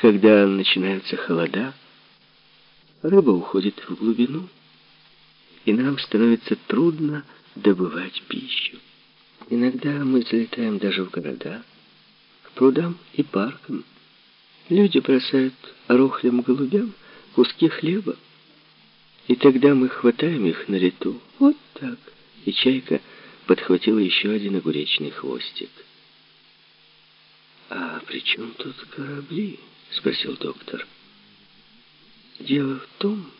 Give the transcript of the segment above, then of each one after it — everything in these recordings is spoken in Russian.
Когда начинаются холода, рыба уходит в глубину, и нам становится трудно добывать пищу. Иногда мы залетаем даже в города, к прудам и паркам. Люди бросают рухлям голубям куски хлеба, и тогда мы хватаем их на лету. Вот так. И чайка подхватила еще один огуречный хвостик. «А при чем тут корабли?» — спросил доктор. «Дело в том,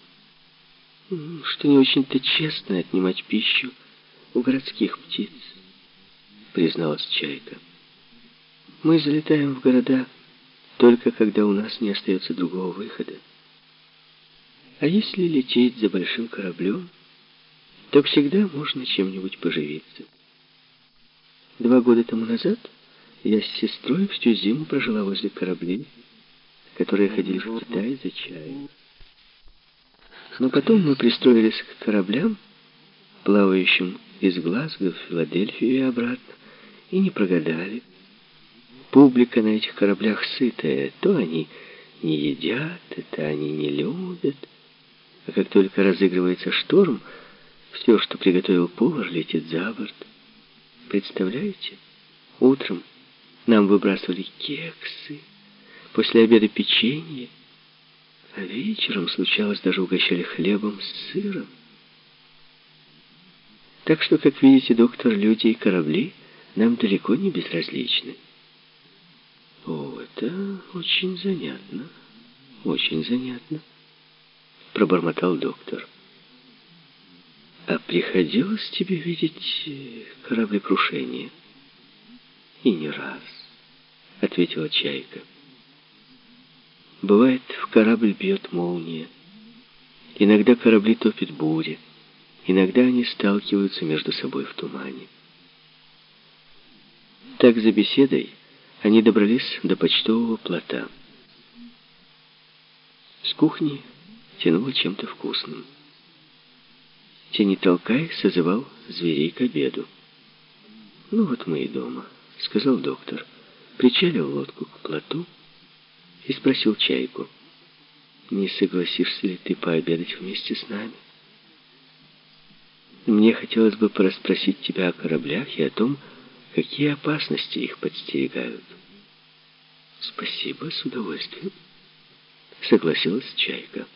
что не очень-то честно отнимать пищу у городских птиц», — призналась Чайка. «Мы залетаем в города только когда у нас не остается другого выхода. А если лететь за большим кораблем, то всегда можно чем-нибудь поживиться. Два года тому назад я с сестрой всю зиму прожила возле кораблей, которые ходили в Китай за чаем. Но потом мы пристроились к кораблям, плавающим из Глазго в Филадельфию и обратно, и не прогадали. Публика на этих кораблях сытая. То они не едят, это они не любят. А как только разыгрывается шторм, все, что приготовил повар, летит за борт. Представляете? Утром нам выбрасывали кексы, после обеда печенье, а вечером, случалось, даже угощали хлебом с сыром. Так что, как видите, доктор, люди и корабли нам далеко не безразличны. О, это очень занятно, очень занятно, пробормотал доктор. А приходилось тебе видеть э, кораблекрушение? И не раз, ответила Чайка. Бывает, в корабль бьет молния. Иногда корабли топит буря. Иногда они сталкиваются между собой в тумане. Так за беседой они добрались до почтового плота. С кухни тянуло чем-то вкусным. Тени толкай созывал зверей к обеду. «Ну вот мы и дома», — сказал доктор. Причалил лодку к плоту и спросил Чайку. «Не согласишься ли ты пообедать вместе с нами?» «Мне хотелось бы порасспросить тебя о кораблях и о том, какие опасности их подстерегают». «Спасибо, с удовольствием», — согласилась Чайка.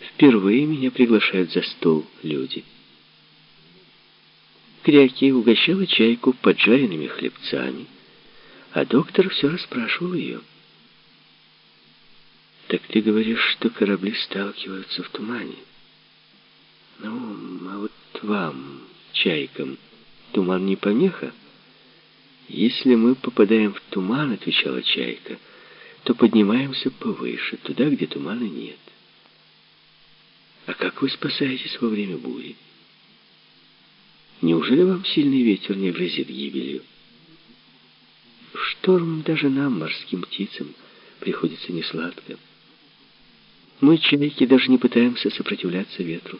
Впервые меня приглашают за стол люди. Кряки угощала чайку поджаренными хлебцами, а доктор все расспрашивал ее. «Так ты говоришь, что корабли сталкиваются в тумане?» «Ну, а вот вам, чайкам, туман не помеха?» «Если мы попадаем в туман, — отвечала чайка, — то поднимаемся повыше, туда, где тумана нет. А как вы спасаетесь во время бури? Неужели вам сильный ветер не грозит гибелью? Шторм даже нам, морским птицам, приходится несладко. Мы, чайки, даже не пытаемся сопротивляться ветру.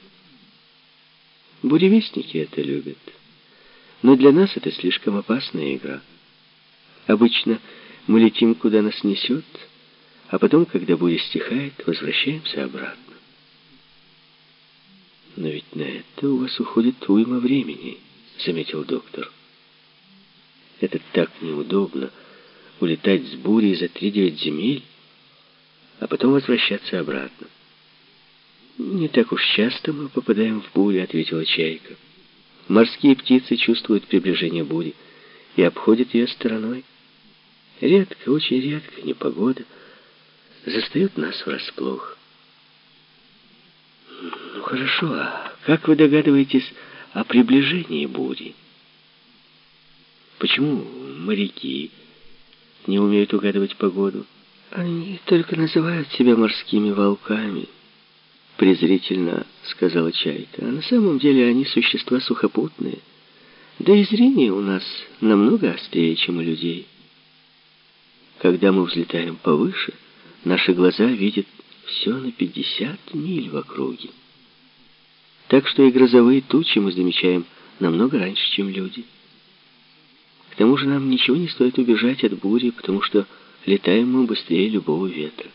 Буревестники это любят. Но для нас это слишком опасная игра. Обычно мы летим, куда нас несет, а потом, когда буря стихает, возвращаемся обратно. Но ведь на это у вас уходит уйма времени, заметил доктор. Это так неудобно, улетать с бурей за три-девять земель, а потом возвращаться обратно. «Не так уж часто мы попадаем в бурю», — ответила Чайка. «Морские птицы чувствуют приближение бури и обходят ее стороной. Редко, очень редко непогода застает нас врасплох». «Ну хорошо, а как вы догадываетесь о приближении бури?» «Почему моряки не умеют угадывать погоду?» «Они только называют себя морскими волками», — презрительно сказала Чайка. «А на самом деле они существа сухопутные. Да и зрение у нас намного острее, чем у людей. Когда мы взлетаем повыше, наши глаза видят все на 50 миль в округе. Так что и грозовые тучи мы замечаем намного раньше, чем люди. К тому же нам ничего не стоит убежать от бури, потому что Летаем мы быстрее любого ветра.